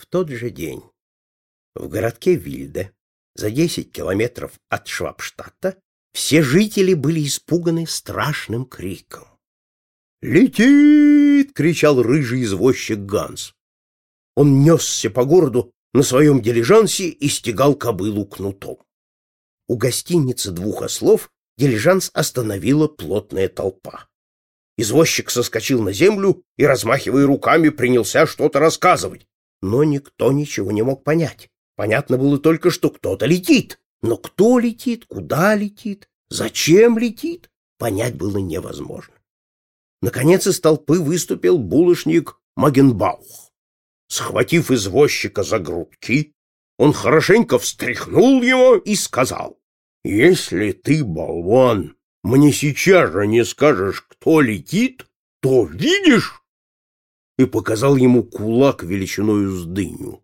В тот же день в городке Вильде, за 10 километров от Швабштадта, все жители были испуганы страшным криком. «Летит!» — кричал рыжий извозчик Ганс. Он несся по городу на своем дилижансе и стегал кобылу кнутом. У гостиницы двух ослов дилижанс остановила плотная толпа. Извозчик соскочил на землю и, размахивая руками, принялся что-то рассказывать. Но никто ничего не мог понять. Понятно было только, что кто-то летит. Но кто летит, куда летит, зачем летит, понять было невозможно. Наконец из толпы выступил булочник Магенбаух. Схватив извозчика за грудки, он хорошенько встряхнул его и сказал, «Если ты, болван, мне сейчас же не скажешь, кто летит, то видишь?» И показал ему кулак величиною с дыню.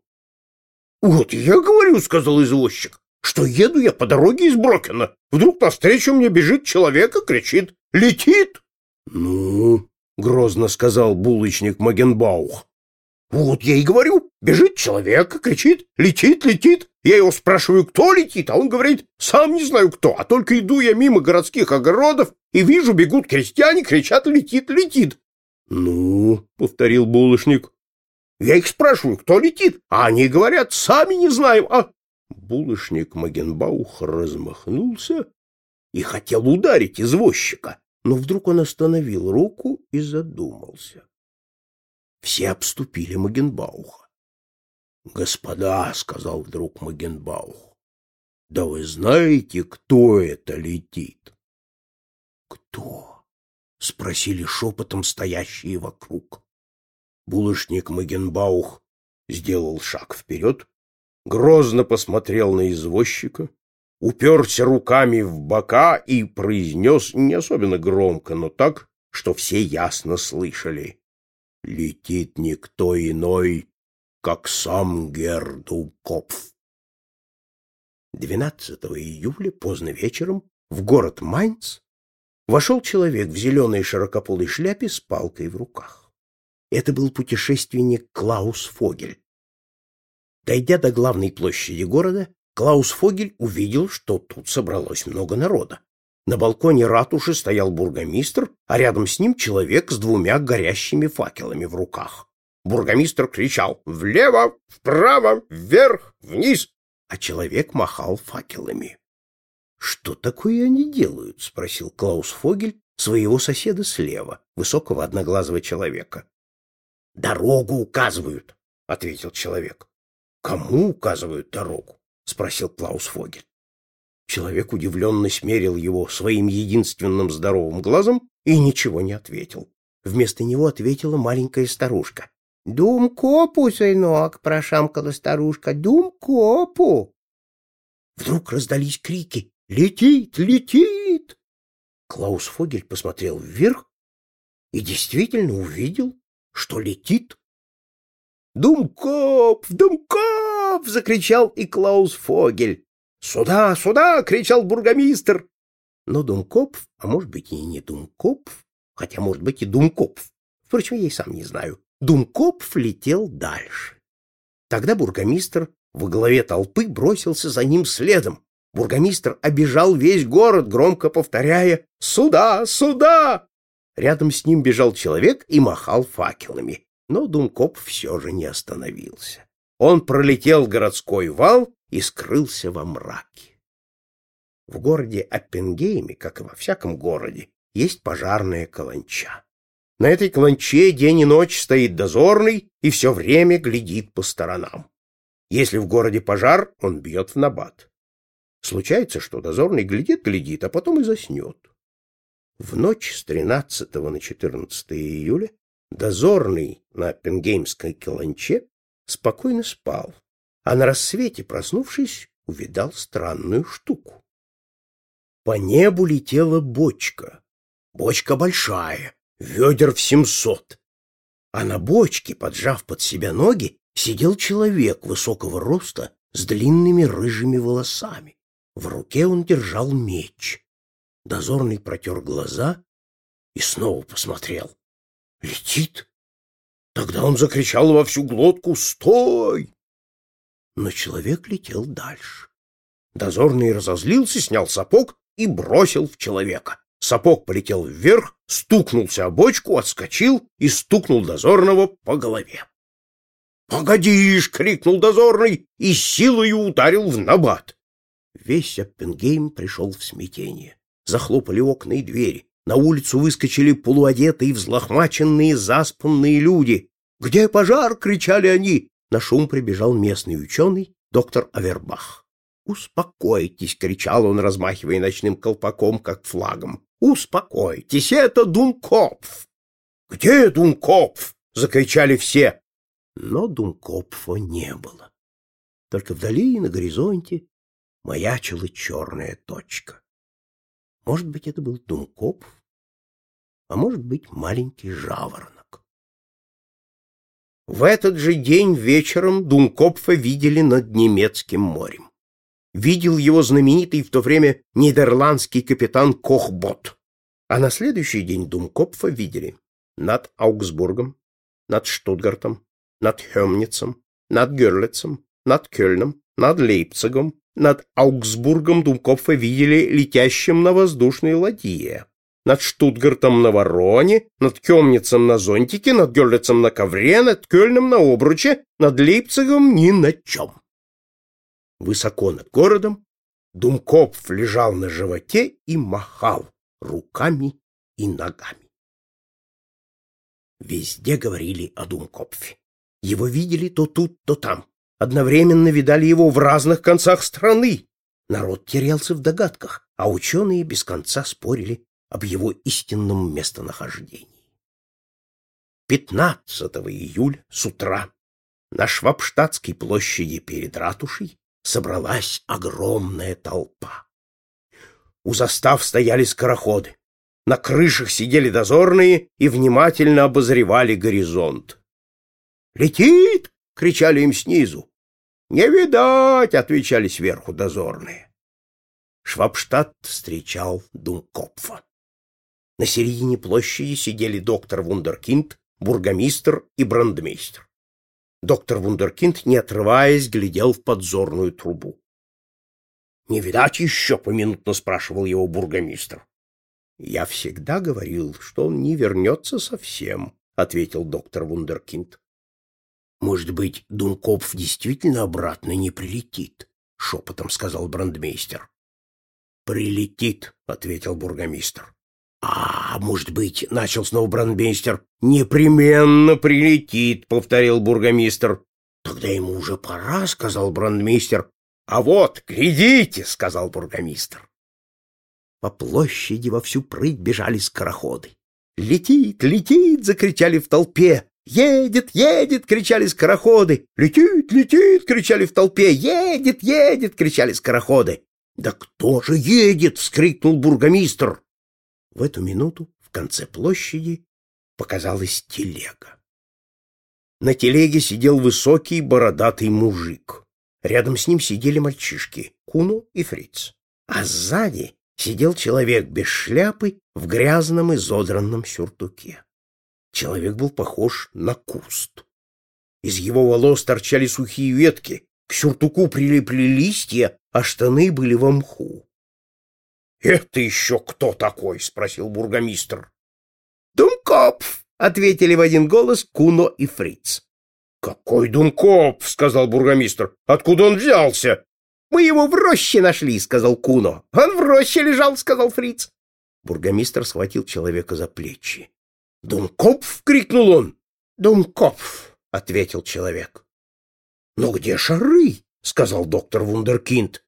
«Вот я говорю, — сказал извозчик, — что еду я по дороге из Брокена. Вдруг навстречу мне бежит человек и кричит «Летит!» «Ну, — грозно сказал булочник Магенбаух, — вот я и говорю, бежит человек и кричит «Летит, летит!» Я его спрашиваю, кто летит, а он говорит «Сам не знаю кто, а только иду я мимо городских огородов и вижу, бегут крестьяне, кричат «Летит, летит!» «Ну, — повторил булочник, я их спрашиваю, кто летит, а они говорят, сами не знаем, а... Булочник Магенбаух размахнулся и хотел ударить извозчика, но вдруг он остановил руку и задумался. Все обступили Магенбауха. «Господа», — сказал вдруг Магенбаух, — «да вы знаете, кто это летит?» «Кто?» — спросили шепотом стоящие вокруг. Булочник Магенбаух сделал шаг вперед, грозно посмотрел на извозчика, уперся руками в бока и произнес не особенно громко, но так, что все ясно слышали. «Летит никто иной, как сам Гердукопф». 12 июля поздно вечером в город Майнц вошел человек в зеленой широкополой шляпе с палкой в руках. Это был путешественник Клаус Фогель. Дойдя до главной площади города, Клаус Фогель увидел, что тут собралось много народа. На балконе ратуши стоял бургомистр, а рядом с ним человек с двумя горящими факелами в руках. Бургомистр кричал «Влево! Вправо! Вверх! Вниз!» а человек махал факелами. «Что такое они делают?» — спросил Клаус Фогель своего соседа слева, высокого одноглазого человека. Дорогу указывают, — ответил человек. — Кому указывают дорогу? — спросил Клаус Фогель. Человек удивленно смерил его своим единственным здоровым глазом и ничего не ответил. Вместо него ответила маленькая старушка. — Думкопу, сынок, — прошамкала старушка, — думкопу. Вдруг раздались крики «Летит! Летит!» Клаус Фогель посмотрел вверх и действительно увидел что летит. «Думкоп! Думкоп!» — закричал и Клаус Фогель. «Сюда! Сюда!» — кричал бургомистр. Но Думкопф, а может быть и не Думкопф, хотя может быть и Думкопф, впрочем, я и сам не знаю, Думкопф летел дальше. Тогда бургомистр во главе толпы бросился за ним следом. Бургомистр обежал весь город, громко повторяя «Сюда! Сюда!» Рядом с ним бежал человек и махал факелами, но Думкоп все же не остановился. Он пролетел городской вал и скрылся во мраке. В городе Аппенгейме, как и во всяком городе, есть пожарная каланча. На этой каланче день и ночь стоит дозорный и все время глядит по сторонам. Если в городе пожар, он бьет в набат. Случается, что дозорный глядит-глядит, а потом и заснет. В ночь с 13 на 14 июля дозорный на Пенгеймской каланче спокойно спал, а на рассвете, проснувшись, увидал странную штуку. По небу летела бочка, бочка большая, ведер в семьсот, а на бочке, поджав под себя ноги, сидел человек высокого роста с длинными рыжими волосами. В руке он держал меч. Дозорный протер глаза и снова посмотрел. Летит. Тогда он закричал во всю глотку «Стой!». Но человек летел дальше. Дозорный разозлился, снял сапог и бросил в человека. Сапог полетел вверх, стукнулся о бочку, отскочил и стукнул дозорного по голове. «Погодишь!» — крикнул дозорный и силою ударил в набат. Весь Оппенгейм пришел в смятение. Захлопали окна и двери. На улицу выскочили полуодетые, взлохмаченные, заспанные люди. «Где пожар?» — кричали они. На шум прибежал местный ученый, доктор Авербах. «Успокойтесь!» — кричал он, размахивая ночным колпаком, как флагом. «Успокойтесь! Это Дункопф!» «Где Дункопф?» — закричали все. Но Дункопфа не было. Только вдали, на горизонте, маячила черная точка. Может быть, это был Дункопф, а может быть, маленький жаворонок. В этот же день вечером Дункопфа видели над немецким морем видел его знаменитый в то время нидерландский капитан Кохбот. А на следующий день Думкопфа видели над Аугсбургом, над Штутгартом, над Хемницем, над Герлицем, над Кёльном, над Лейпцигом, над Аугсбургом Думкопфа видели летящим на воздушной ладье, над Штутгартом на вороне, над Кёмницем на зонтике, над Герлицем на ковре, над Кёльном на обруче, над Лейпцигом ни на чем. Высоко над городом Думкопф лежал на животе и махал руками и ногами. Везде говорили о Думкопфе. Его видели то тут, то там. Одновременно видали его в разных концах страны. Народ терялся в догадках, а ученые без конца спорили об его истинном местонахождении. 15 июля с утра на Швабштадтской площади перед ратушей собралась огромная толпа. У застав стояли скороходы. На крышах сидели дозорные и внимательно обозревали горизонт. «Летит!» — кричали им снизу. «Не видать!» — отвечали сверху дозорные. Швабштадт встречал Думкопфа. На середине площади сидели доктор Вундеркинд, бургомистр и брандмейстер. Доктор Вундеркинд, не отрываясь, глядел в подзорную трубу. — Не видать еще? — поминутно спрашивал его бургомистр. — Я всегда говорил, что он не вернется совсем, — ответил доктор Вундеркинд. — Может быть, Дункопф действительно обратно не прилетит? — шепотом сказал брандмейстер. — Прилетит, — ответил бургомистр. «А, может быть, — начал снова брандмейстер, — непременно прилетит, — повторил бургомистр. «Тогда ему уже пора», — сказал брандмейстер. «А вот, глядите», — сказал бургомистр. По площади во всю прыть бежали скороходы. «Летит, летит!» — закричали в толпе. «Едет, едет!» — кричали скороходы. «Летит, летит!» — кричали в толпе. «Едет, едет!» — кричали скороходы. «Да кто же едет?» — вскрикнул бургомистр. В эту минуту в конце площади показалась телега. На телеге сидел высокий бородатый мужик. Рядом с ним сидели мальчишки Куну и Фриц. А сзади сидел человек без шляпы в грязном и изодранном сюртуке. Человек был похож на куст. Из его волос торчали сухие ветки, к сюртуку прилипли листья, а штаны были в мху. «Это еще кто такой?» — спросил бургомистр. «Думкопф!» — ответили в один голос Куно и Фриц. «Какой Думкопф?» — сказал бургомистр. «Откуда он взялся?» «Мы его в роще нашли», — сказал Куно. «Он в роще лежал», — сказал Фриц. Бургомистр схватил человека за плечи. «Думкопф!» — крикнул он. «Думкопф!» — ответил человек. «Но где шары?» — сказал доктор Вундеркинд.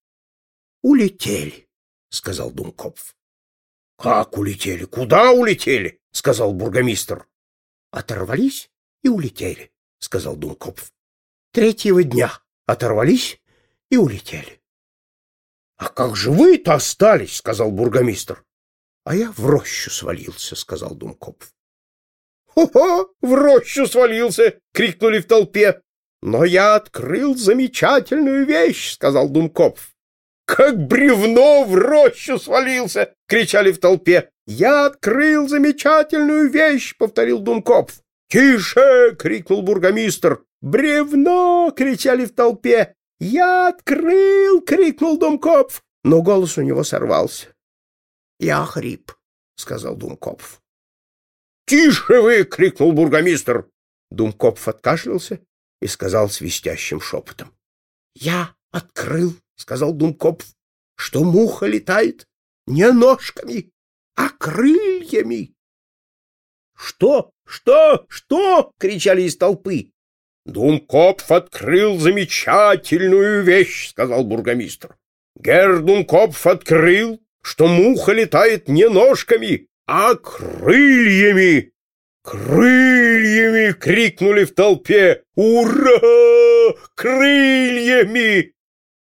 «Улетели», — сказал Думкопф. — Как улетели? Куда улетели? — сказал бургомистр. — Оторвались и улетели, — сказал Думкопф. — Третьего дня оторвались и улетели. — А как же вы-то остались? — сказал бургомистр. — А я в рощу свалился, — сказал Думкопф. «Хо-хо! В рощу свалился!» — крикнули в толпе. «Но я открыл замечательную вещь!» — сказал Думкопф как бревно в рощу свалился!» — кричали в толпе. «Я открыл замечательную вещь!» — повторил Дункопф. «Тише!» — крикнул бургомистр. «Бревно!» — кричали в толпе. «Я открыл!» — крикнул Думкопф, но голос у него сорвался. «Я хрип», — сказал Думкопф. «Тише вы!» — крикнул бургомистр. Думкопф откашлялся и сказал свистящим шепотом. «Я открыл», — сказал Думкопф, — «что муха летает не ножками, а крыльями». «Что? Что? Что?» — кричали из толпы. «Думкопф открыл замечательную вещь», — сказал бургомистр. «Гер Думкопф открыл, что муха летает не ножками, а крыльями!» «Крыльями!» — крикнули в толпе. «Ура! Крыльями!»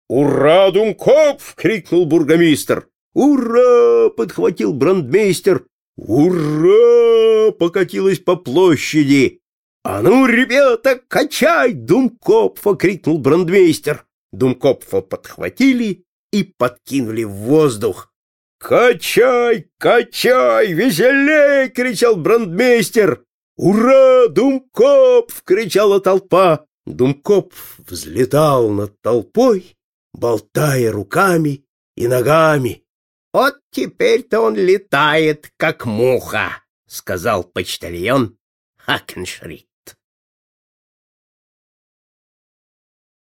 «Ура, Думкопф!» — крикнул бургомистр. «Ура!» — подхватил брандмейстер. «Ура!» — покатилось по площади. «А ну, ребята, качай!» — Думкопфа крикнул брандмейстер. Думкопфа подхватили и подкинули в воздух. «Качай, качай, веселей!» — кричал брандмейстер. «Ура, Думкопф!» — кричала толпа. Думкопф взлетал над толпой, болтая руками и ногами. «Вот теперь-то он летает, как муха», — сказал почтальон Хакеншрик.